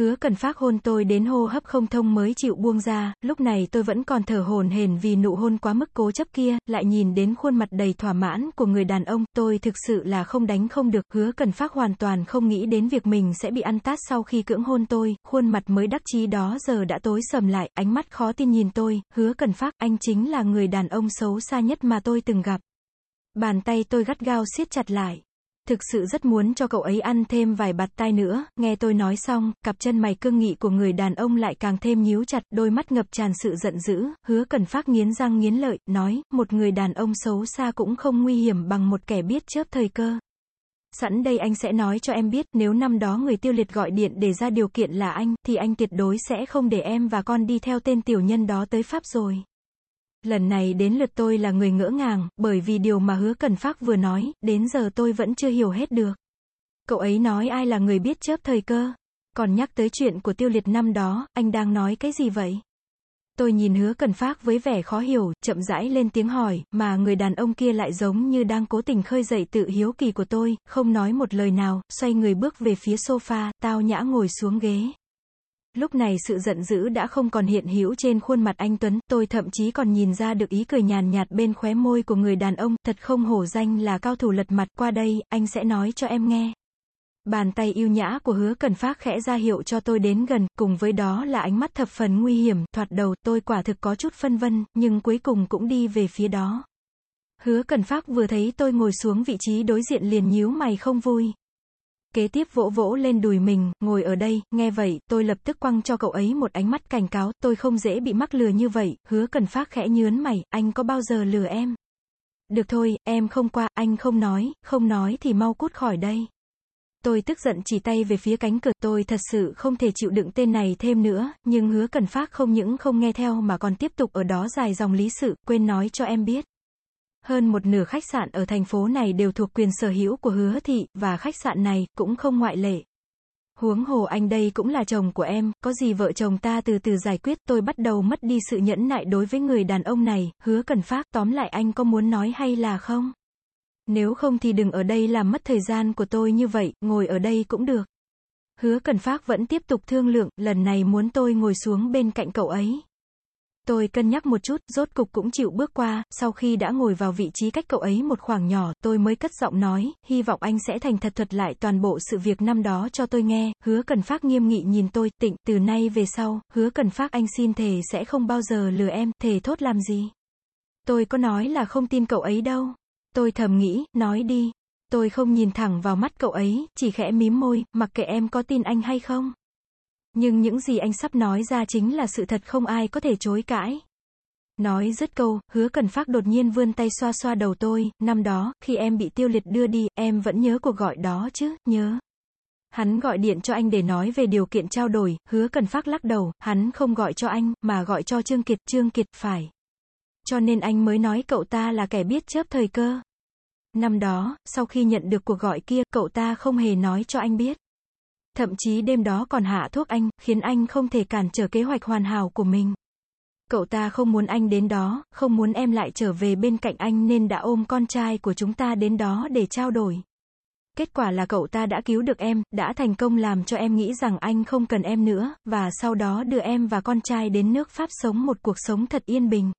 hứa cần phát hôn tôi đến hô hấp không thông mới chịu buông ra, lúc này tôi vẫn còn thở hồn hển vì nụ hôn quá mức cố chấp kia, lại nhìn đến khuôn mặt đầy thỏa mãn của người đàn ông, tôi thực sự là không đánh không được, hứa cần phát hoàn toàn không nghĩ đến việc mình sẽ bị ăn tát sau khi cưỡng hôn tôi, khuôn mặt mới đắc chí đó giờ đã tối sầm lại, ánh mắt khó tin nhìn tôi, hứa cần phát, anh chính là người đàn ông xấu xa nhất mà tôi từng gặp. Bàn tay tôi gắt gao siết chặt lại thực sự rất muốn cho cậu ấy ăn thêm vài bạt tai nữa, nghe tôi nói xong, cặp chân mày cương nghị của người đàn ông lại càng thêm nhíu chặt, đôi mắt ngập tràn sự giận dữ, hứa cần phát nghiến răng nghiến lợi, nói, một người đàn ông xấu xa cũng không nguy hiểm bằng một kẻ biết chớp thời cơ. Sẵn đây anh sẽ nói cho em biết, nếu năm đó người tiêu liệt gọi điện để ra điều kiện là anh, thì anh tuyệt đối sẽ không để em và con đi theo tên tiểu nhân đó tới Pháp rồi. Lần này đến lượt tôi là người ngỡ ngàng, bởi vì điều mà hứa cần phát vừa nói, đến giờ tôi vẫn chưa hiểu hết được. Cậu ấy nói ai là người biết chớp thời cơ. Còn nhắc tới chuyện của tiêu liệt năm đó, anh đang nói cái gì vậy? Tôi nhìn hứa cần phát với vẻ khó hiểu, chậm rãi lên tiếng hỏi, mà người đàn ông kia lại giống như đang cố tình khơi dậy tự hiếu kỳ của tôi, không nói một lời nào, xoay người bước về phía sofa, tao nhã ngồi xuống ghế. Lúc này sự giận dữ đã không còn hiện hữu trên khuôn mặt anh Tuấn, tôi thậm chí còn nhìn ra được ý cười nhàn nhạt bên khóe môi của người đàn ông, thật không hổ danh là cao thủ lật mặt, qua đây, anh sẽ nói cho em nghe. Bàn tay yêu nhã của hứa cần phát khẽ ra hiệu cho tôi đến gần, cùng với đó là ánh mắt thập phần nguy hiểm, thoạt đầu, tôi quả thực có chút phân vân, nhưng cuối cùng cũng đi về phía đó. Hứa cần phát vừa thấy tôi ngồi xuống vị trí đối diện liền nhíu mày không vui. Kế tiếp vỗ vỗ lên đùi mình, ngồi ở đây, nghe vậy, tôi lập tức quăng cho cậu ấy một ánh mắt cảnh cáo, tôi không dễ bị mắc lừa như vậy, hứa cần phát khẽ nhướn mày, anh có bao giờ lừa em? Được thôi, em không qua, anh không nói, không nói thì mau cút khỏi đây. Tôi tức giận chỉ tay về phía cánh cửa, tôi thật sự không thể chịu đựng tên này thêm nữa, nhưng hứa cần phát không những không nghe theo mà còn tiếp tục ở đó dài dòng lý sự, quên nói cho em biết. Hơn một nửa khách sạn ở thành phố này đều thuộc quyền sở hữu của hứa thị, và khách sạn này cũng không ngoại lệ. Huống hồ anh đây cũng là chồng của em, có gì vợ chồng ta từ từ giải quyết, tôi bắt đầu mất đi sự nhẫn nại đối với người đàn ông này, hứa cần phát, tóm lại anh có muốn nói hay là không? Nếu không thì đừng ở đây làm mất thời gian của tôi như vậy, ngồi ở đây cũng được. Hứa cần phát vẫn tiếp tục thương lượng, lần này muốn tôi ngồi xuống bên cạnh cậu ấy. Tôi cân nhắc một chút, rốt cục cũng chịu bước qua, sau khi đã ngồi vào vị trí cách cậu ấy một khoảng nhỏ, tôi mới cất giọng nói, hy vọng anh sẽ thành thật thuật lại toàn bộ sự việc năm đó cho tôi nghe, hứa cần phát nghiêm nghị nhìn tôi, tịnh, từ nay về sau, hứa cần phát anh xin thề sẽ không bao giờ lừa em, thề thốt làm gì. Tôi có nói là không tin cậu ấy đâu. Tôi thầm nghĩ, nói đi. Tôi không nhìn thẳng vào mắt cậu ấy, chỉ khẽ mím môi, mặc kệ em có tin anh hay không. Nhưng những gì anh sắp nói ra chính là sự thật không ai có thể chối cãi. Nói dứt câu, hứa cần phát đột nhiên vươn tay xoa xoa đầu tôi, năm đó, khi em bị tiêu liệt đưa đi, em vẫn nhớ cuộc gọi đó chứ, nhớ. Hắn gọi điện cho anh để nói về điều kiện trao đổi, hứa cần phát lắc đầu, hắn không gọi cho anh, mà gọi cho Trương Kiệt, Trương Kiệt, phải. Cho nên anh mới nói cậu ta là kẻ biết chớp thời cơ. Năm đó, sau khi nhận được cuộc gọi kia, cậu ta không hề nói cho anh biết. Thậm chí đêm đó còn hạ thuốc anh, khiến anh không thể cản trở kế hoạch hoàn hảo của mình. Cậu ta không muốn anh đến đó, không muốn em lại trở về bên cạnh anh nên đã ôm con trai của chúng ta đến đó để trao đổi. Kết quả là cậu ta đã cứu được em, đã thành công làm cho em nghĩ rằng anh không cần em nữa, và sau đó đưa em và con trai đến nước Pháp sống một cuộc sống thật yên bình.